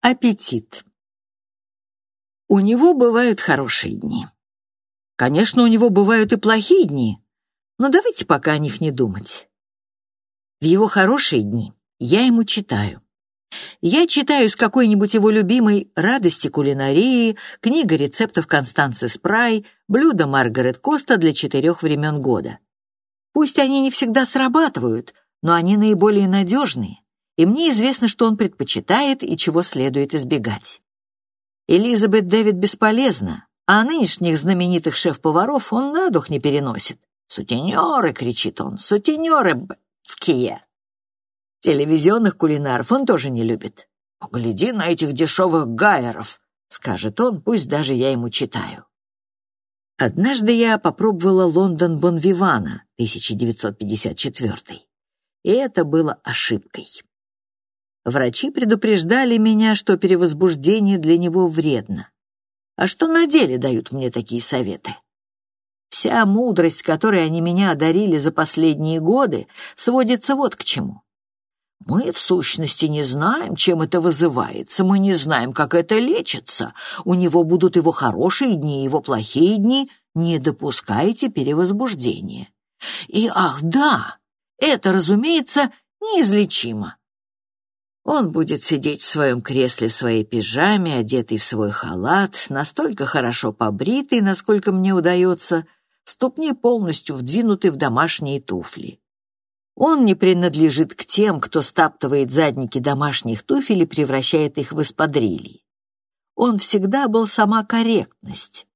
Аппетит. У него бывают хорошие дни. Конечно, у него бывают и плохие дни, но давайте пока о них не думать. В его хорошие дни я ему читаю. Я читаю с какой-нибудь его любимой «Радости кулинарии», книга рецептов Констанции Спрай, блюда Маргарет Коста для четырех времен года. Пусть они не всегда срабатывают, но они наиболее надежные и мне известно, что он предпочитает и чего следует избегать. Элизабет Дэвид бесполезна, а нынешних знаменитых шеф-поваров он на дух не переносит. «Сутенеры!» — кричит он. «Сутенеры б***ские!» Телевизионных кулинаров он тоже не любит. «Погляди на этих дешевых гайеров!» — скажет он, пусть даже я ему читаю. Однажды я попробовала Лондон Бонвивана, 1954 и это было ошибкой. Врачи предупреждали меня, что перевозбуждение для него вредно. А что на деле дают мне такие советы? Вся мудрость, которой они меня одарили за последние годы, сводится вот к чему. Мы, в сущности, не знаем, чем это вызывается, мы не знаем, как это лечится. У него будут его хорошие дни, его плохие дни. Не допускайте перевозбуждения. И, ах, да, это, разумеется, неизлечимо. Он будет сидеть в своем кресле в своей пижаме, одетый в свой халат, настолько хорошо побритый, насколько мне удается, ступни полностью вдвинуты в домашние туфли. Он не принадлежит к тем, кто стаптывает задники домашних туфель и превращает их в эспадрильи. Он всегда был сама корректность.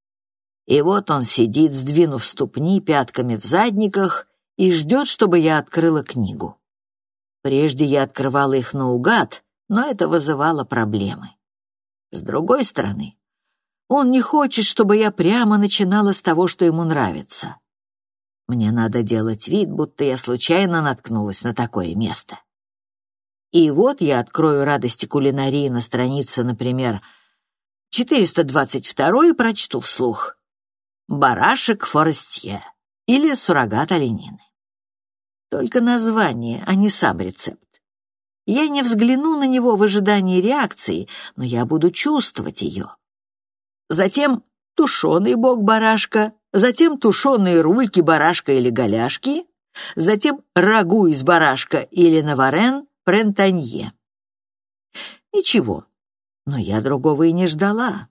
И вот он сидит, сдвинув ступни пятками в задниках, и ждет, чтобы я открыла книгу. Прежде я открывала их наугад, но это вызывало проблемы. С другой стороны, он не хочет, чтобы я прямо начинала с того, что ему нравится. Мне надо делать вид, будто я случайно наткнулась на такое место. И вот я открою «Радости кулинарии» на странице, например, 422 и прочту вслух «Барашек Форестье» или «Суррогат оленины». Только название, а не сам рецепт. Я не взгляну на него в ожидании реакции, но я буду чувствовать ее. Затем тушеный бок барашка, затем тушеные рульки барашка или голяшки, затем рагу из барашка или наварен прентанье. Ничего, но я другого и не ждала.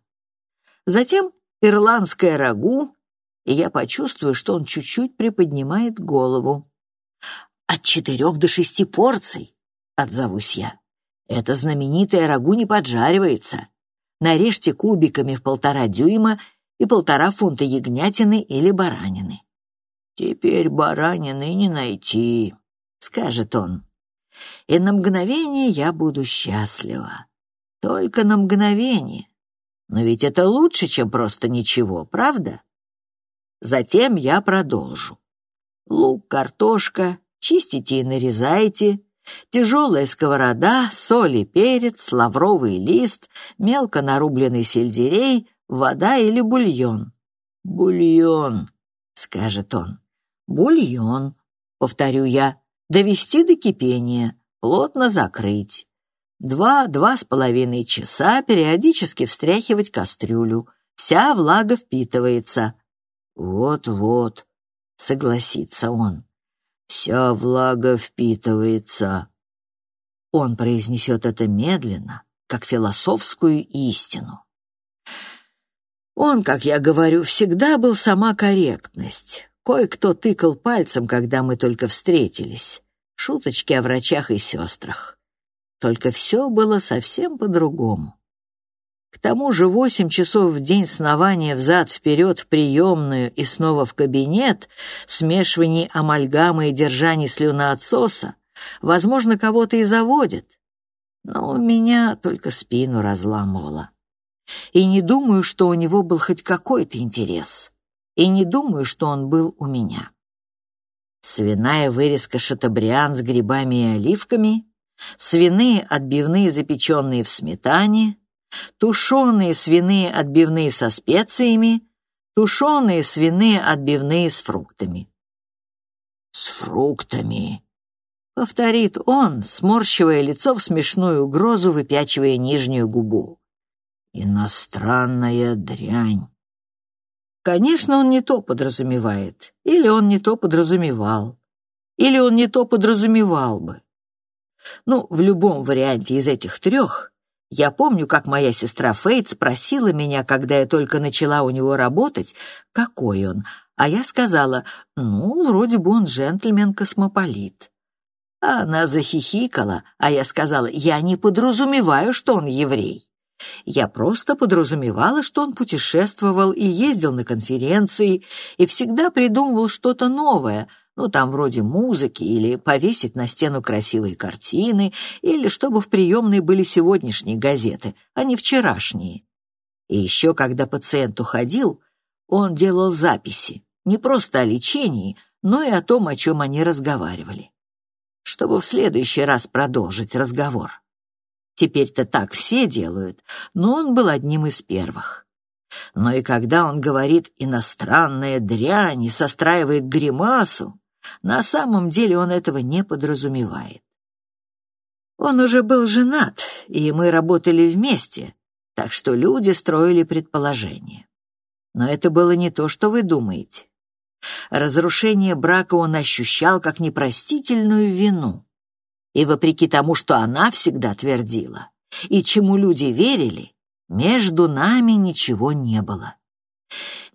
Затем ирландское рагу, и я почувствую, что он чуть-чуть приподнимает голову. От четырех до шести порций, отзовусь я. Это знаменитое рагу не поджаривается. Нарежьте кубиками в полтора дюйма и полтора фунта ягнятины или баранины. «Теперь баранины не найти», — скажет он. И на мгновение я буду счастлива. Только на мгновение. Но ведь это лучше, чем просто ничего, правда? Затем я продолжу. Лук, картошка, чистите и нарезайте. Тяжелая сковорода, соль и перец, лавровый лист, мелко нарубленный сельдерей, вода или бульон. «Бульон», — скажет он. «Бульон», — повторю я, — «довести до кипения, плотно закрыть. Два-два с половиной часа периодически встряхивать кастрюлю. Вся влага впитывается». «Вот-вот», — согласится он. Вся влага впитывается. Он произнесет это медленно, как философскую истину. Он, как я говорю, всегда был сама корректность. Кое-кто тыкал пальцем, когда мы только встретились. Шуточки о врачах и сестрах. Только все было совсем по-другому. К тому же восемь часов в день снования взад-вперед в приемную и снова в кабинет, смешивание амальгамы и держание слюноотсоса, возможно, кого-то и заводит. Но у меня только спину разламывало. И не думаю, что у него был хоть какой-то интерес. И не думаю, что он был у меня. Свиная вырезка шатабриан с грибами и оливками, свиные отбивные, запеченные в сметане — тушеные свиные отбивные со специями, тушеные свиные отбивные с фруктами. «С фруктами», — повторит он, сморщивая лицо в смешную угрозу, выпячивая нижнюю губу. «Иностранная дрянь». Конечно, он не то подразумевает, или он не то подразумевал, или он не то подразумевал бы. Ну, в любом варианте из этих трех я помню, как моя сестра Фейт спросила меня, когда я только начала у него работать, какой он, а я сказала, ну, вроде бы он джентльмен-космополит. А она захихикала, а я сказала, я не подразумеваю, что он еврей. Я просто подразумевала, что он путешествовал и ездил на конференции, и всегда придумывал что-то новое, ну, там вроде музыки, или повесить на стену красивые картины, или чтобы в приемной были сегодняшние газеты, а не вчерашние. И еще, когда пациент уходил, он делал записи, не просто о лечении, но и о том, о чем они разговаривали, чтобы в следующий раз продолжить разговор. Теперь-то так все делают, но он был одним из первых. Но и когда он говорит «иностранная дрянь» и состраивает гримасу, на самом деле он этого не подразумевает. Он уже был женат, и мы работали вместе, так что люди строили предположения. Но это было не то, что вы думаете. Разрушение брака он ощущал как непростительную вину. И вопреки тому, что она всегда твердила, и чему люди верили, между нами ничего не было.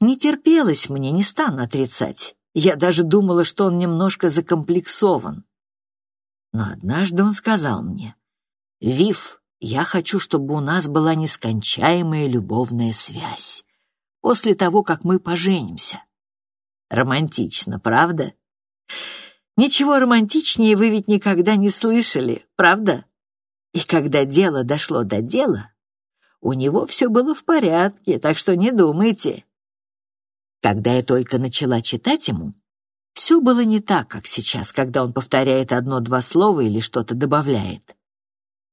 Не терпелось мне, не стану отрицать. Я даже думала, что он немножко закомплексован. Но однажды он сказал мне, «Вив, я хочу, чтобы у нас была нескончаемая любовная связь после того, как мы поженимся». Романтично, правда? Ничего романтичнее вы ведь никогда не слышали, правда? И когда дело дошло до дела, у него все было в порядке, так что не думайте. Когда я только начала читать ему, все было не так, как сейчас, когда он повторяет одно-два слова или что-то добавляет.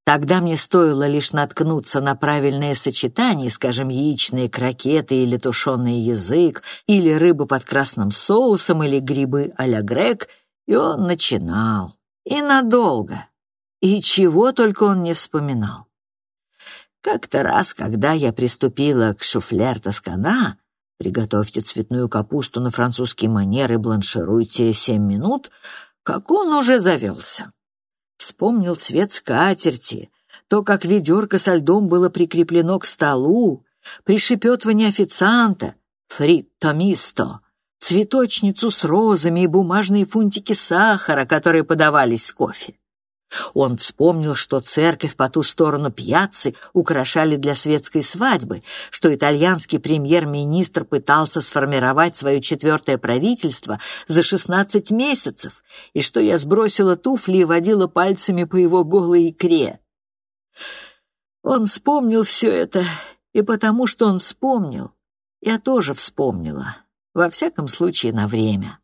Тогда мне стоило лишь наткнуться на правильное сочетание, скажем, яичные крокеты или тушеный язык, или рыба под красным соусом, или грибы а-ля грек — и он начинал. И надолго. И чего только он не вспоминал. Как-то раз, когда я приступила к шуфляр тоскана, приготовьте цветную капусту на французский манер и бланшируйте семь минут, как он уже завелся. Вспомнил цвет скатерти, то, как ведерко со льдом было прикреплено к столу, пришепетывание официанта, фритто мисто, цветочницу с розами и бумажные фунтики сахара, которые подавались с кофе. Он вспомнил, что церковь по ту сторону пьяцы украшали для светской свадьбы, что итальянский премьер-министр пытался сформировать свое четвертое правительство за 16 месяцев, и что я сбросила туфли и водила пальцами по его голой икре. Он вспомнил все это, и потому что он вспомнил, я тоже вспомнила во всяком случае на время.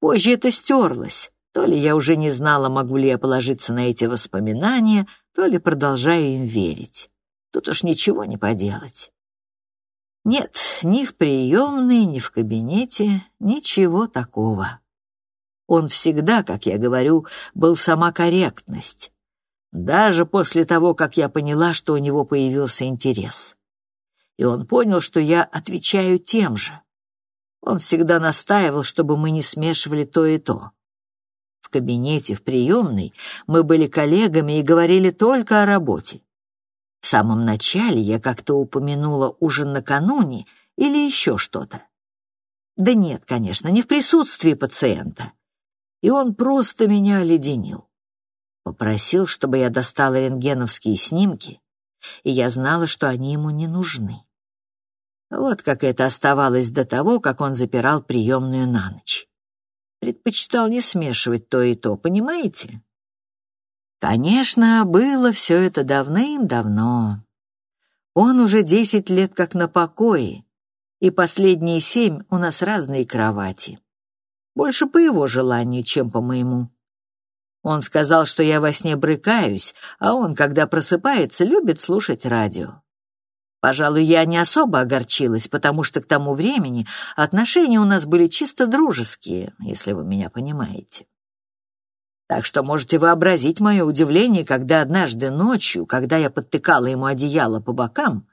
Позже это стерлось, то ли я уже не знала, могу ли я положиться на эти воспоминания, то ли продолжаю им верить. Тут уж ничего не поделать. Нет, ни в приемной, ни в кабинете, ничего такого. Он всегда, как я говорю, был сама корректность. Даже после того, как я поняла, что у него появился интерес. И он понял, что я отвечаю тем же. Он всегда настаивал, чтобы мы не смешивали то и то. В кабинете, в приемной мы были коллегами и говорили только о работе. В самом начале я как-то упомянула ужин накануне или еще что-то. Да нет, конечно, не в присутствии пациента. И он просто меня оледенил. Попросил, чтобы я достала рентгеновские снимки, и я знала, что они ему не нужны. Вот как это оставалось до того, как он запирал приемную на ночь. Предпочитал не смешивать то и то, понимаете? Конечно, было все это давным-давно. Он уже десять лет как на покое, и последние семь у нас разные кровати. Больше по его желанию, чем по моему. Он сказал, что я во сне брыкаюсь, а он, когда просыпается, любит слушать радио. Пожалуй, я не особо огорчилась, потому что к тому времени отношения у нас были чисто дружеские, если вы меня понимаете. Так что можете вообразить мое удивление, когда однажды ночью, когда я подтыкала ему одеяло по бокам,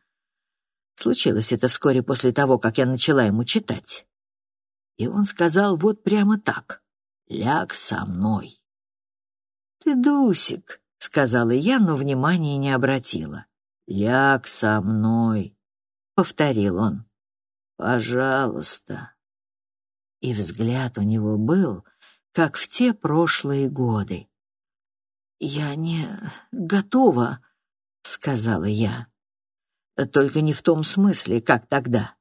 случилось это вскоре после того, как я начала ему читать, и он сказал вот прямо так «Ляг со мной». «Ты Дусик», — сказала я, но внимания не обратила. «Ляг со мной», — повторил он. «Пожалуйста». И взгляд у него был, как в те прошлые годы. «Я не готова», — сказала я. «Только не в том смысле, как тогда.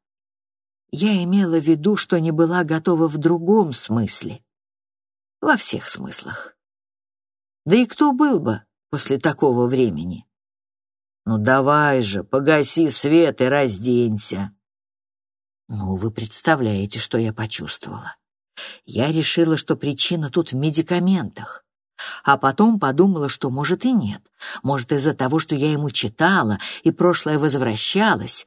Я имела в виду, что не была готова в другом смысле. Во всех смыслах. Да и кто был бы после такого времени? Ну давай же, погаси свет и разденься. Ну, вы представляете, что я почувствовала. Я решила, что причина тут в медикаментах. А потом подумала, что, может, и нет. Может, из-за того, что я ему читала, и прошлое возвращалось.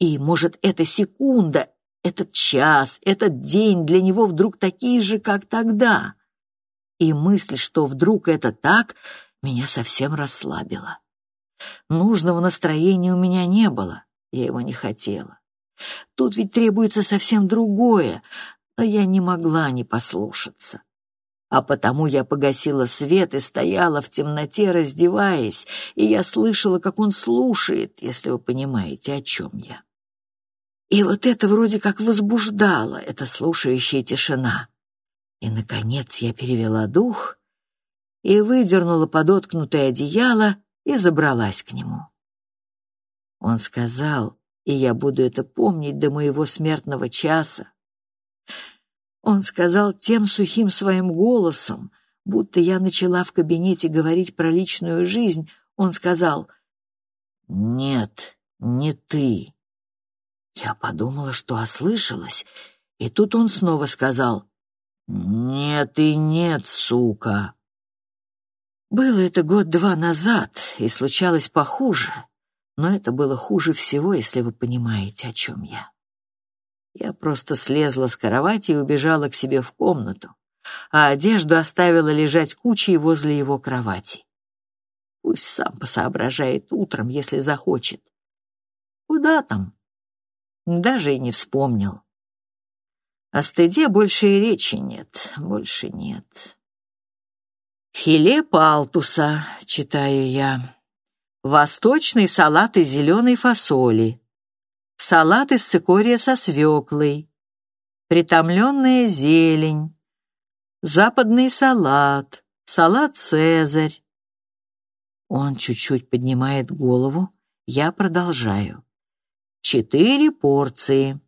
И, может, эта секунда, этот час, этот день для него вдруг такие же, как тогда. И мысль, что вдруг это так, меня совсем расслабила. Нужного настроения у меня не было, я его не хотела. Тут ведь требуется совсем другое, но я не могла не послушаться. А потому я погасила свет и стояла в темноте, раздеваясь, и я слышала, как он слушает, если вы понимаете, о чем я. И вот это вроде как возбуждало, эта слушающая тишина. И, наконец, я перевела дух и выдернула подоткнутое одеяло и забралась к нему. Он сказал, и я буду это помнить до моего смертного часа, он сказал тем сухим своим голосом, будто я начала в кабинете говорить про личную жизнь. Он сказал, «Нет, не ты». Я подумала, что ослышалась, и тут он снова сказал, «Нет и нет, сука». Было это год-два назад, и случалось похуже, но это было хуже всего, если вы понимаете, о чем я. Я просто слезла с кровати и убежала к себе в комнату, а одежду оставила лежать кучей возле его кровати. Пусть сам посоображает утром, если захочет. Куда там? Даже и не вспомнил. О стыде больше и речи нет, больше нет. Филе палтуса, читаю я. Восточный салат из зеленой фасоли салат из цикория со свеклой, притомленная зелень, западный салат, салат «Цезарь». Он чуть-чуть поднимает голову, я продолжаю. Четыре порции.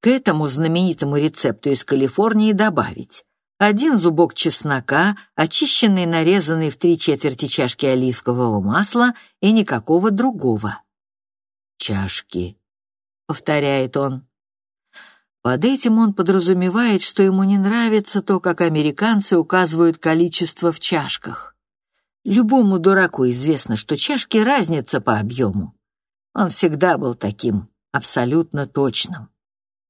К этому знаменитому рецепту из Калифорнии добавить один зубок чеснока, очищенный, нарезанный в три четверти чашки оливкового масла и никакого другого. Чашки повторяет он. Под этим он подразумевает, что ему не нравится то, как американцы указывают количество в чашках. Любому дураку известно, что чашки разница по объему. Он всегда был таким, абсолютно точным.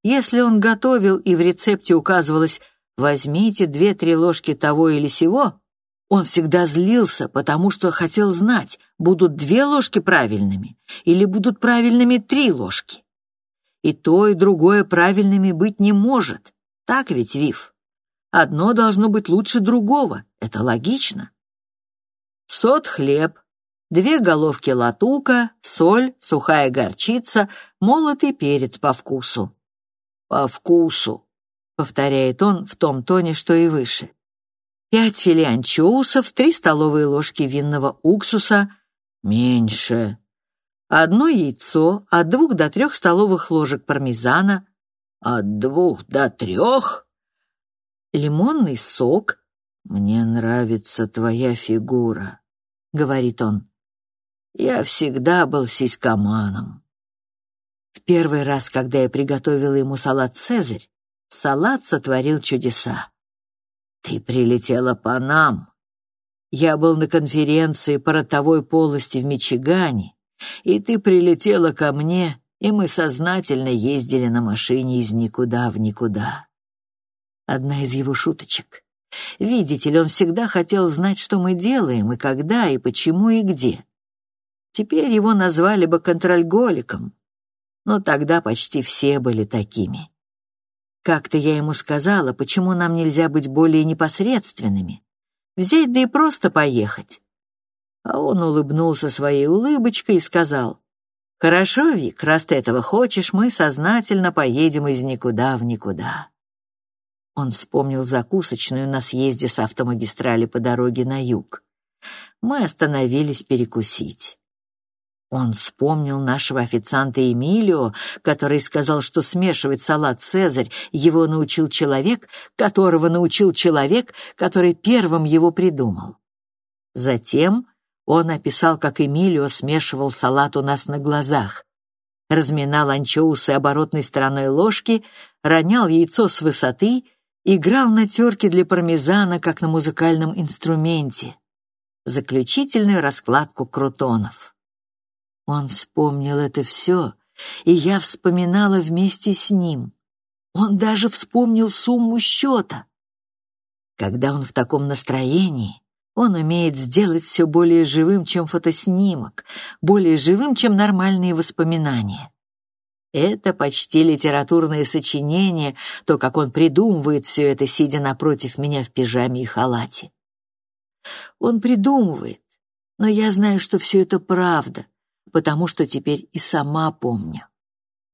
Если он готовил и в рецепте указывалось «возьмите две-три ложки того или сего», он всегда злился, потому что хотел знать, будут две ложки правильными или будут правильными три ложки. И то, и другое правильными быть не может. Так ведь, Вив? Одно должно быть лучше другого. Это логично. Сот хлеб, две головки латука, соль, сухая горчица, молотый перец по вкусу. По вкусу, повторяет он в том тоне, что и выше. Пять филе анчоусов, три столовые ложки винного уксуса, меньше, одно яйцо, от двух до трех столовых ложек пармезана, от двух до трех, лимонный сок. «Мне нравится твоя фигура», — говорит он. «Я всегда был сиськоманом». В первый раз, когда я приготовила ему салат «Цезарь», салат сотворил чудеса. «Ты прилетела по нам», я был на конференции по ротовой полости в Мичигане, и ты прилетела ко мне, и мы сознательно ездили на машине из никуда в никуда. Одна из его шуточек. Видите ли, он всегда хотел знать, что мы делаем, и когда, и почему, и где. Теперь его назвали бы контрольголиком, но тогда почти все были такими. Как-то я ему сказала, почему нам нельзя быть более непосредственными, взять да и просто поехать. А он улыбнулся своей улыбочкой и сказал, «Хорошо, Вик, раз ты этого хочешь, мы сознательно поедем из никуда в никуда». Он вспомнил закусочную на съезде с автомагистрали по дороге на юг. Мы остановились перекусить. Он вспомнил нашего официанта Эмилио, который сказал, что смешивать салат «Цезарь» его научил человек, которого научил человек, который первым его придумал. Затем он описал, как Эмилио смешивал салат у нас на глазах. Разминал анчоусы оборотной стороной ложки, ронял яйцо с высоты, играл на терке для пармезана, как на музыкальном инструменте. Заключительную раскладку крутонов. Он вспомнил это все, и я вспоминала вместе с ним. Он даже вспомнил сумму счета. Когда он в таком настроении, он умеет сделать все более живым, чем фотоснимок, более живым, чем нормальные воспоминания. Это почти литературное сочинение, то, как он придумывает все это, сидя напротив меня в пижаме и халате. Он придумывает, но я знаю, что все это правда, потому что теперь и сама помню.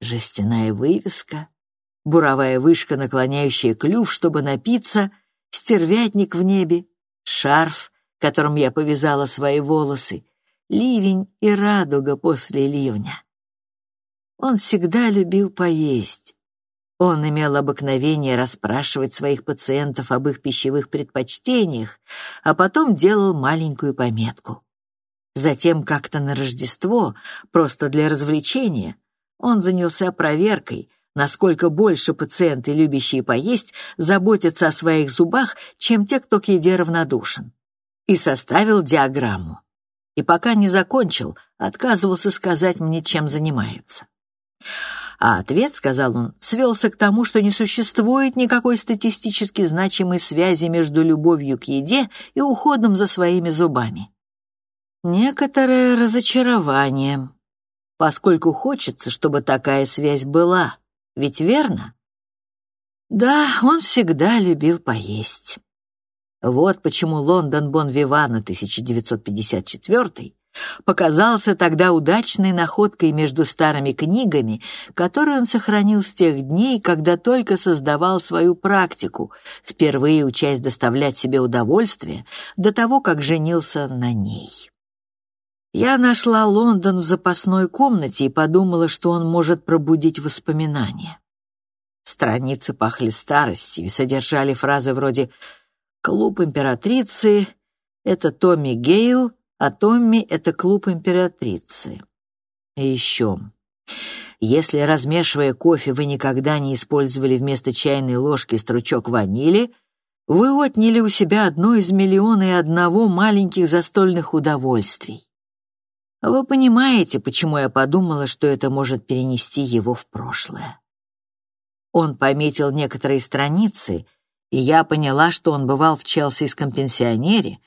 Жестяная вывеска, буровая вышка, наклоняющая клюв, чтобы напиться, стервятник в небе, шарф, которым я повязала свои волосы, ливень и радуга после ливня. Он всегда любил поесть. Он имел обыкновение расспрашивать своих пациентов об их пищевых предпочтениях, а потом делал маленькую пометку. Затем как-то на Рождество, просто для развлечения, он занялся проверкой, насколько больше пациенты, любящие поесть, заботятся о своих зубах, чем те, кто к еде равнодушен. И составил диаграмму. И пока не закончил, отказывался сказать мне, чем занимается. А ответ, сказал он, свелся к тому, что не существует никакой статистически значимой связи между любовью к еде и уходом за своими зубами. Некоторое разочарование, поскольку хочется, чтобы такая связь была. Ведь верно? Да, он всегда любил поесть. Вот почему Лондон Бон-Вивана 1954 показался тогда удачной находкой между старыми книгами, которую он сохранил с тех дней, когда только создавал свою практику, впервые учась доставлять себе удовольствие до того, как женился на ней. Я нашла Лондон в запасной комнате и подумала, что он может пробудить воспоминания. Страницы пахли старостью и содержали фразы вроде «Клуб императрицы» — это Томми Гейл, а Томми — это клуб императрицы. И еще. Если, размешивая кофе, вы никогда не использовали вместо чайной ложки стручок ванили, вы отняли у себя одно из миллиона и одного маленьких застольных удовольствий. Вы понимаете, почему я подумала, что это может перенести его в прошлое. Он пометил некоторые страницы, и я поняла, что он бывал в Челсийском пенсионере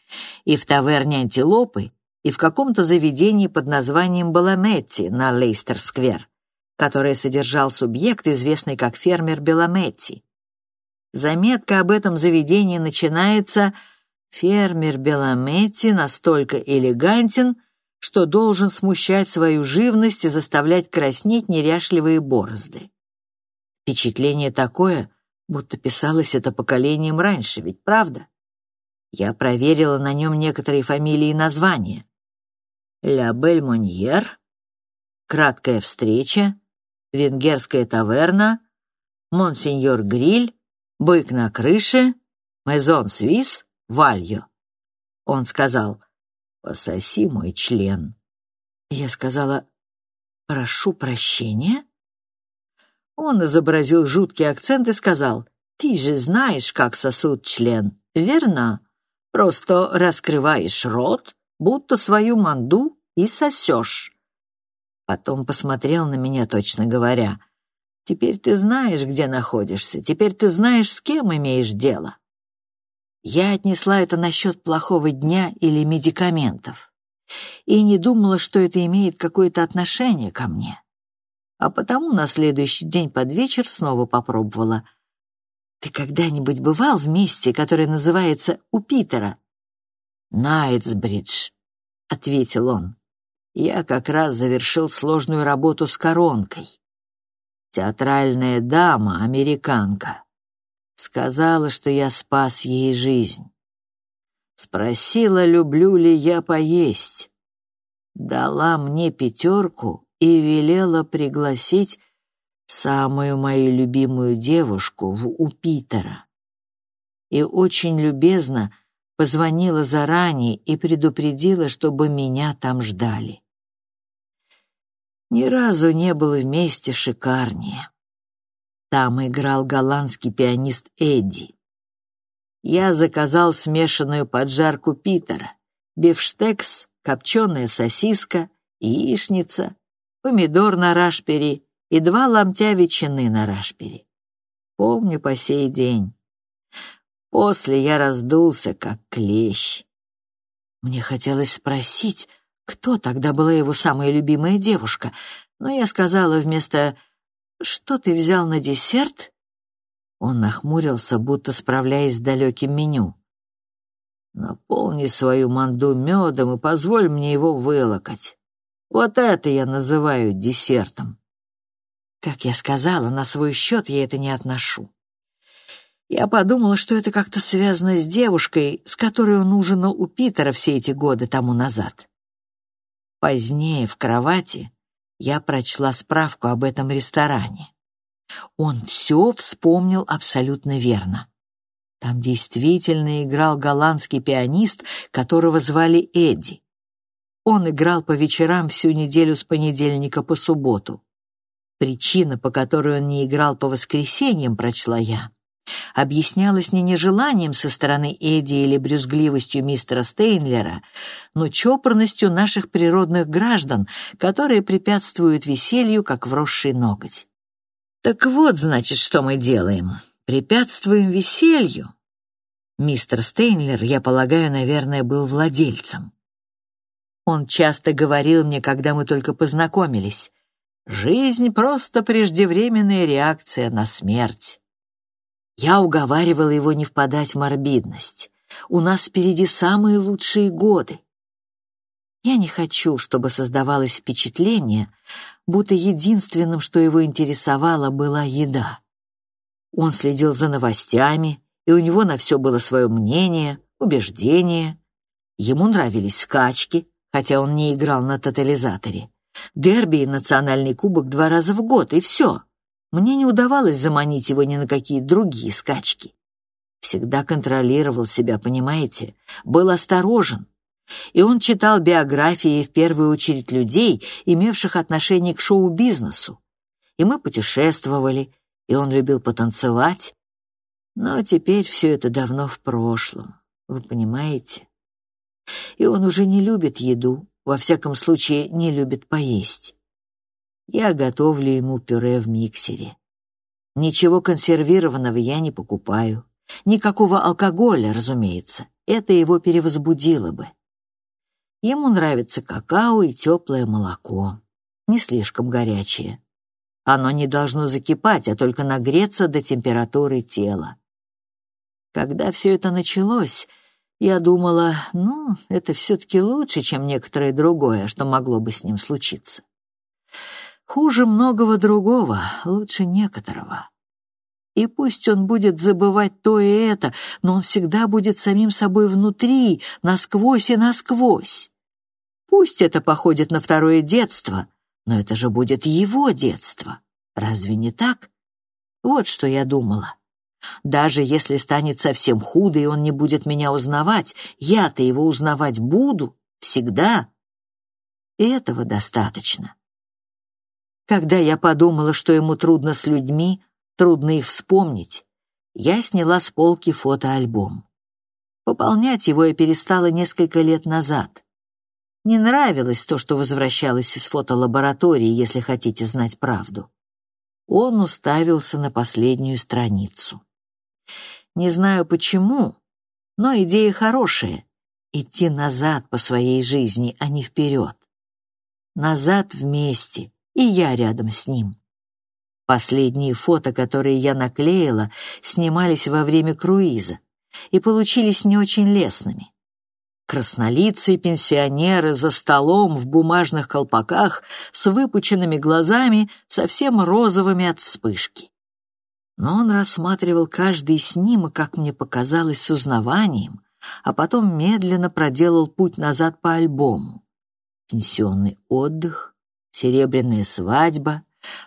и в таверне «Антилопы», и в каком-то заведении под названием Баламетти на Лейстер-сквер, которое содержал субъект, известный как фермер Беламетти. Заметка об этом заведении начинается «Фермер Беламетти настолько элегантен, что должен смущать свою живность и заставлять краснеть неряшливые борозды. Впечатление такое, будто писалось это поколением раньше, ведь правда? Я проверила на нем некоторые фамилии и названия. Ля Бель Моньер, Краткая встреча, Венгерская таверна, Монсеньор Гриль, Бык на крыше, Мезон Свис, Вальо. Он сказал — «Пососи мой член». Я сказала «Прошу прощения». Он изобразил жуткий акцент и сказал «Ты же знаешь, как сосут член, верно? Просто раскрываешь рот, будто свою манду, и сосешь». Потом посмотрел на меня, точно говоря «Теперь ты знаешь, где находишься, теперь ты знаешь, с кем имеешь дело». Я отнесла это насчет плохого дня или медикаментов и не думала, что это имеет какое-то отношение ко мне. А потому на следующий день под вечер снова попробовала. «Ты когда-нибудь бывал в месте, которое называется у Питера?» «Найтсбридж», — ответил он. «Я как раз завершил сложную работу с коронкой. Театральная дама, американка, сказала, что я спас ей жизнь. Спросила, люблю ли я поесть. Дала мне пятерку и велела пригласить самую мою любимую девушку в у Питера. И очень любезно позвонила заранее и предупредила, чтобы меня там ждали. Ни разу не было вместе шикарнее. Там играл голландский пианист Эдди. Я заказал смешанную поджарку Питера, бифштекс, копченая сосиска, яичница, помидор на рашпери и два ломтя ветчины на рашпери. Помню по сей день. После я раздулся, как клещ. Мне хотелось спросить, кто тогда была его самая любимая девушка, но я сказала вместо «Что ты взял на десерт?» Он нахмурился, будто справляясь с далеким меню. «Наполни свою манду медом и позволь мне его вылокать. Вот это я называю десертом». Как я сказала, на свой счет я это не отношу. Я подумала, что это как-то связано с девушкой, с которой он ужинал у Питера все эти годы тому назад. Позднее в кровати я прочла справку об этом ресторане. Он все вспомнил абсолютно верно. Там действительно играл голландский пианист, которого звали Эдди. Он играл по вечерам всю неделю с понедельника по субботу. Причина, по которой он не играл по воскресеньям, прочла я, объяснялась не нежеланием со стороны Эдди или брюзгливостью мистера Стейнлера, но чопорностью наших природных граждан, которые препятствуют веселью, как вросший ноготь. Так вот, значит, что мы делаем. Препятствуем веселью. Мистер Стейнлер, я полагаю, наверное, был владельцем. Он часто говорил мне, когда мы только познакомились, «Жизнь — просто преждевременная реакция на смерть». Я уговаривала его не впадать в морбидность. У нас впереди самые лучшие годы. Я не хочу, чтобы создавалось впечатление, будто единственным, что его интересовало, была еда. Он следил за новостями, и у него на все было свое мнение, убеждение. Ему нравились скачки, хотя он не играл на тотализаторе. Дерби и национальный кубок два раза в год, и все. Мне не удавалось заманить его ни на какие другие скачки. Всегда контролировал себя, понимаете? Был осторожен, и он читал биографии в первую очередь людей, имевших отношение к шоу-бизнесу. И мы путешествовали, и он любил потанцевать. Но теперь все это давно в прошлом, вы понимаете? И он уже не любит еду, во всяком случае не любит поесть. Я готовлю ему пюре в миксере. Ничего консервированного я не покупаю. Никакого алкоголя, разумеется. Это его перевозбудило бы. Ему нравится какао и теплое молоко, не слишком горячее. Оно не должно закипать, а только нагреться до температуры тела. Когда все это началось, я думала, ну, это все-таки лучше, чем некоторое другое, что могло бы с ним случиться. Хуже многого другого, лучше некоторого. И пусть он будет забывать то и это, но он всегда будет самим собой внутри, насквозь и насквозь. Пусть это походит на второе детство, но это же будет его детство. Разве не так? Вот что я думала. Даже если станет совсем худо, и он не будет меня узнавать, я-то его узнавать буду, всегда. И этого достаточно. Когда я подумала, что ему трудно с людьми, трудно их вспомнить, я сняла с полки фотоальбом. Пополнять его я перестала несколько лет назад. Не нравилось то, что возвращалось из фотолаборатории, если хотите знать правду. Он уставился на последнюю страницу. Не знаю почему, Но идея хорошая — идти назад по своей жизни, а не вперед. Назад вместе, и я рядом с ним. Последние фото, которые я наклеила, снимались во время круиза и получились не очень лестными. Краснолицые пенсионеры за столом в бумажных колпаках с выпученными глазами, совсем розовыми от вспышки. Но он рассматривал каждый снимок, как мне показалось, с узнаванием, а потом медленно проделал путь назад по альбому. Пенсионный отдых, серебряная свадьба,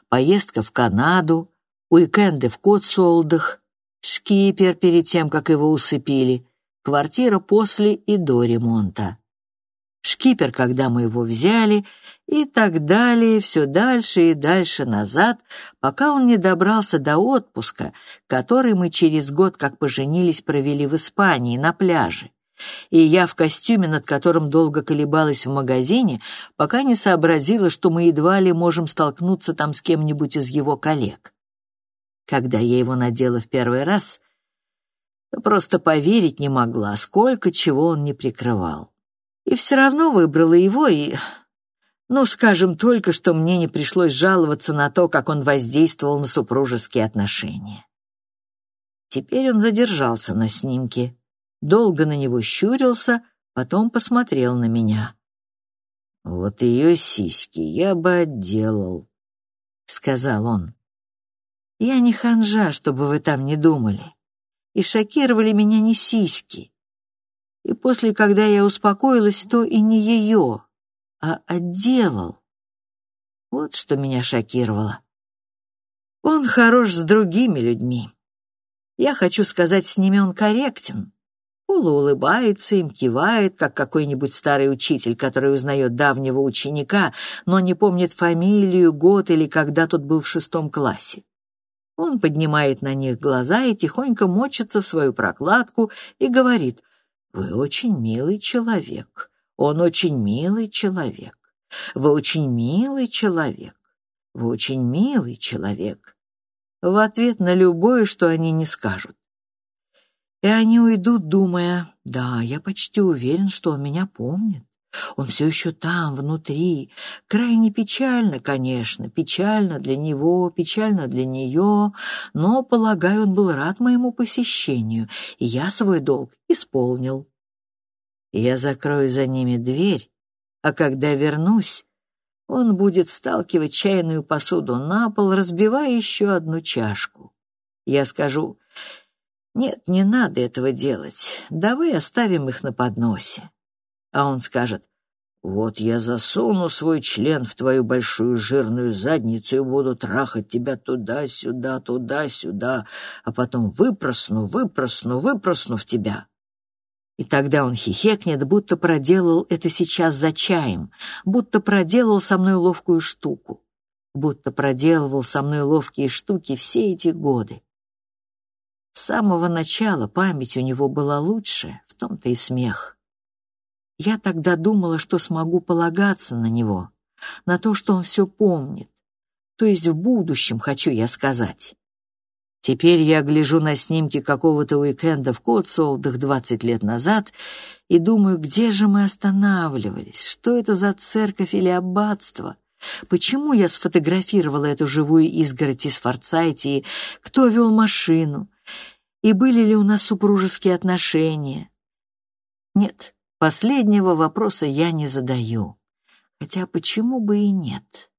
поездка в Канаду, уикенды в Котсуолдах, шкипер перед тем, как его усыпили, квартира после и до ремонта. Шкипер, когда мы его взяли, и так далее, все дальше и дальше назад, пока он не добрался до отпуска, который мы через год, как поженились, провели в Испании на пляже. И я в костюме, над которым долго колебалась в магазине, пока не сообразила, что мы едва ли можем столкнуться там с кем-нибудь из его коллег. Когда я его надела в первый раз, то просто поверить не могла, сколько чего он не прикрывал. И все равно выбрала его и... Ну, скажем только, что мне не пришлось жаловаться на то, как он воздействовал на супружеские отношения. Теперь он задержался на снимке, долго на него щурился, потом посмотрел на меня. «Вот ее сиськи я бы отделал», — сказал он. «Я не ханжа, чтобы вы там не думали. И шокировали меня не сиськи и после, когда я успокоилась, то и не ее, а отделал. Вот что меня шокировало. Он хорош с другими людьми. Я хочу сказать, с ними он корректен. Полуулыбается им, кивает, как какой-нибудь старый учитель, который узнает давнего ученика, но не помнит фамилию, год или когда тот был в шестом классе. Он поднимает на них глаза и тихонько мочится в свою прокладку и говорит — вы очень милый человек. Он очень милый человек. Вы очень милый человек. Вы очень милый человек. В ответ на любое, что они не скажут. И они уйдут, думая, да, я почти уверен, что он меня помнит. Он все еще там, внутри. Крайне печально, конечно, печально для него, печально для нее, но, полагаю, он был рад моему посещению, и я свой долг исполнил. Я закрою за ними дверь, а когда вернусь, он будет сталкивать чайную посуду на пол, разбивая еще одну чашку. Я скажу, нет, не надо этого делать, давай оставим их на подносе. А он скажет, вот я засуну свой член в твою большую жирную задницу и буду трахать тебя туда-сюда, туда-сюда, а потом выпросну, выпросну, выпросну в тебя. И тогда он хихекнет, будто проделал это сейчас за чаем, будто проделал со мной ловкую штуку, будто проделывал со мной ловкие штуки все эти годы. С самого начала память у него была лучше, в том-то и смех. Я тогда думала, что смогу полагаться на него, на то, что он все помнит, то есть в будущем, хочу я сказать. Теперь я гляжу на снимки какого-то уикенда в Котсолдах 20 лет назад и думаю, где же мы останавливались, что это за церковь или аббатство, почему я сфотографировала эту живую изгородь из Форцайтии, кто вел машину, и были ли у нас супружеские отношения. Нет, последнего вопроса я не задаю, хотя почему бы и нет.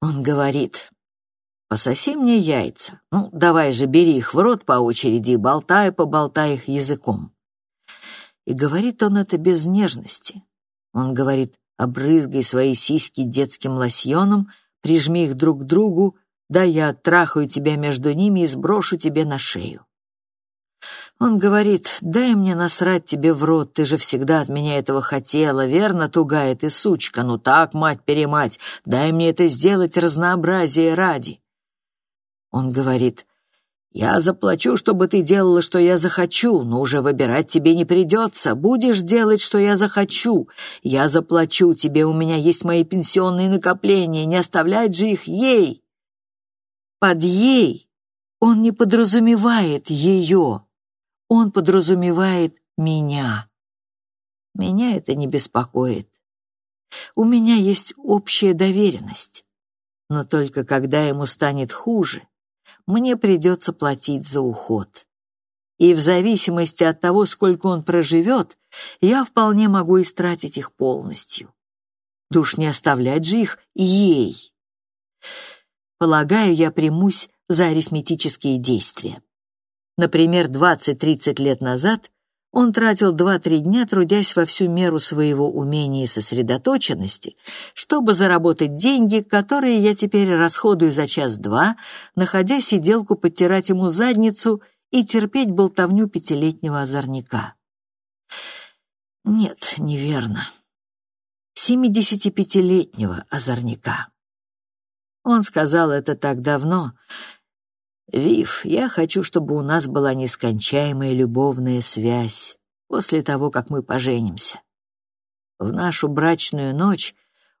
Он говорит, Пососи мне яйца. Ну, давай же, бери их в рот по очереди и болтай, поболтай их языком. И говорит он это без нежности. Он говорит, обрызгай свои сиськи детским лосьоном, прижми их друг к другу, да я оттрахаю тебя между ними и сброшу тебе на шею. Он говорит, дай мне насрать тебе в рот, ты же всегда от меня этого хотела, верно, тугая ты сучка, ну так, мать-перемать, дай мне это сделать разнообразие ради. Он говорит, «Я заплачу, чтобы ты делала, что я захочу, но уже выбирать тебе не придется. Будешь делать, что я захочу. Я заплачу тебе, у меня есть мои пенсионные накопления, не оставлять же их ей». Под «ей» он не подразумевает ее. Он подразумевает меня. Меня это не беспокоит. У меня есть общая доверенность. Но только когда ему станет хуже, мне придется платить за уход. И в зависимости от того, сколько он проживет, я вполне могу истратить их полностью. Душ не оставлять же их ей. Полагаю, я примусь за арифметические действия. Например, 20-30 лет назад он тратил два-три дня, трудясь во всю меру своего умения и сосредоточенности, чтобы заработать деньги, которые я теперь расходую за час-два, находя сиделку подтирать ему задницу и терпеть болтовню пятилетнего озорника. Нет, неверно. Семидесятипятилетнего озорника. Он сказал это так давно, «Вив, я хочу, чтобы у нас была нескончаемая любовная связь после того, как мы поженимся. В нашу брачную ночь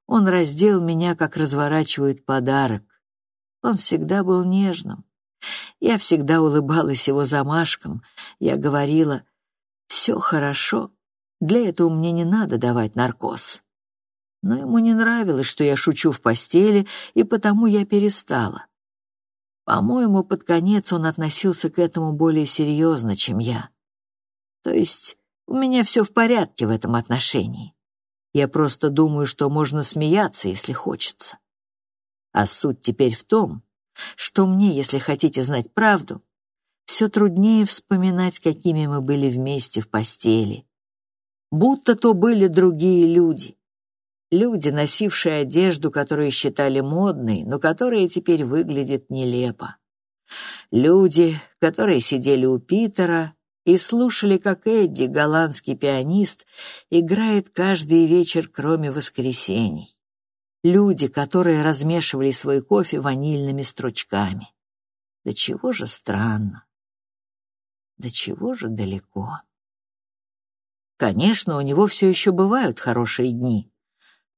он раздел меня, как разворачивают подарок. Он всегда был нежным. Я всегда улыбалась его замашкам. Я говорила, «Все хорошо, для этого мне не надо давать наркоз». Но ему не нравилось, что я шучу в постели, и потому я перестала. По-моему, под конец он относился к этому более серьезно, чем я. То есть у меня все в порядке в этом отношении. Я просто думаю, что можно смеяться, если хочется. А суть теперь в том, что мне, если хотите знать правду, все труднее вспоминать, какими мы были вместе в постели. Будто то были другие люди. Люди, носившие одежду, которую считали модной, но которая теперь выглядит нелепо. Люди, которые сидели у Питера и слушали, как Эдди, голландский пианист, играет каждый вечер, кроме воскресений. Люди, которые размешивали свой кофе ванильными стручками. Да чего же странно. Да чего же далеко. Конечно, у него все еще бывают хорошие дни,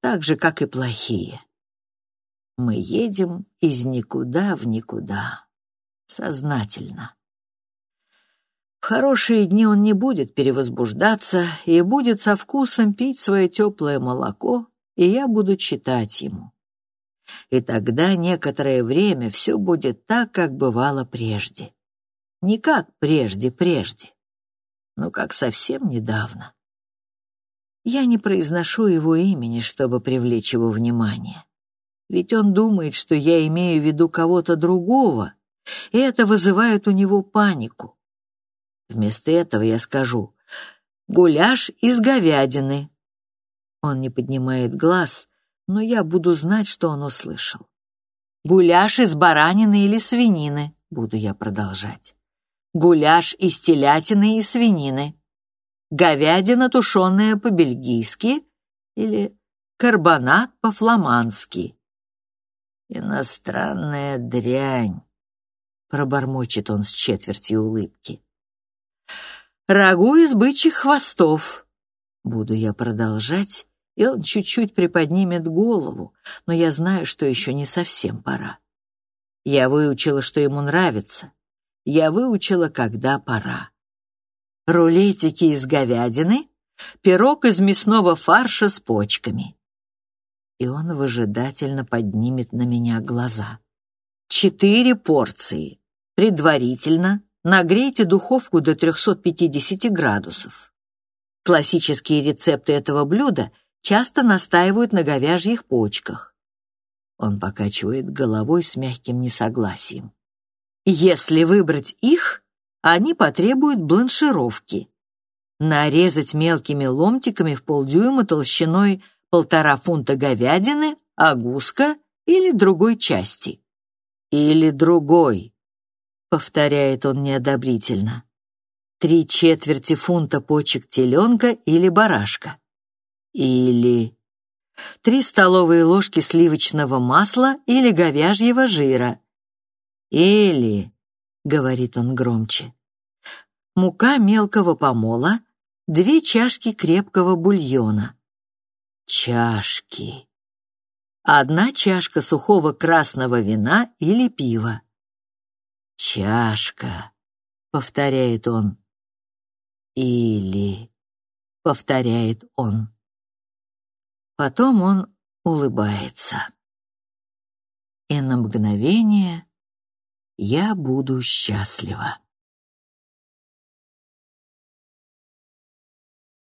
так же, как и плохие. Мы едем из никуда в никуда, сознательно. В хорошие дни он не будет перевозбуждаться и будет со вкусом пить свое теплое молоко, и я буду читать ему. И тогда некоторое время все будет так, как бывало прежде. Не как прежде-прежде, но как совсем недавно. Я не произношу его имени, чтобы привлечь его внимание. Ведь он думает, что я имею в виду кого-то другого, и это вызывает у него панику. Вместо этого я скажу «гуляш из говядины». Он не поднимает глаз, но я буду знать, что он услышал. «Гуляш из баранины или свинины», — буду я продолжать. «Гуляш из телятины и свинины», говядина, тушеная по-бельгийски или карбонат по-фламандски. «Иностранная дрянь», — пробормочет он с четвертью улыбки. «Рагу из бычьих хвостов», — буду я продолжать, и он чуть-чуть приподнимет голову, но я знаю, что еще не совсем пора. Я выучила, что ему нравится. Я выучила, когда пора рулетики из говядины, пирог из мясного фарша с почками. И он выжидательно поднимет на меня глаза. Четыре порции. Предварительно нагрейте духовку до 350 градусов. Классические рецепты этого блюда часто настаивают на говяжьих почках. Он покачивает головой с мягким несогласием. Если выбрать их, они потребуют бланшировки. Нарезать мелкими ломтиками в полдюйма толщиной полтора фунта говядины, агуска или другой части. Или другой, повторяет он неодобрительно. Три четверти фунта почек теленка или барашка. Или три столовые ложки сливочного масла или говяжьего жира. Или говорит он громче. Мука мелкого помола, две чашки крепкого бульона. Чашки. Одна чашка сухого красного вина или пива. Чашка, повторяет он. «Или», — повторяет он. Потом он улыбается. И на мгновение я буду счастлива.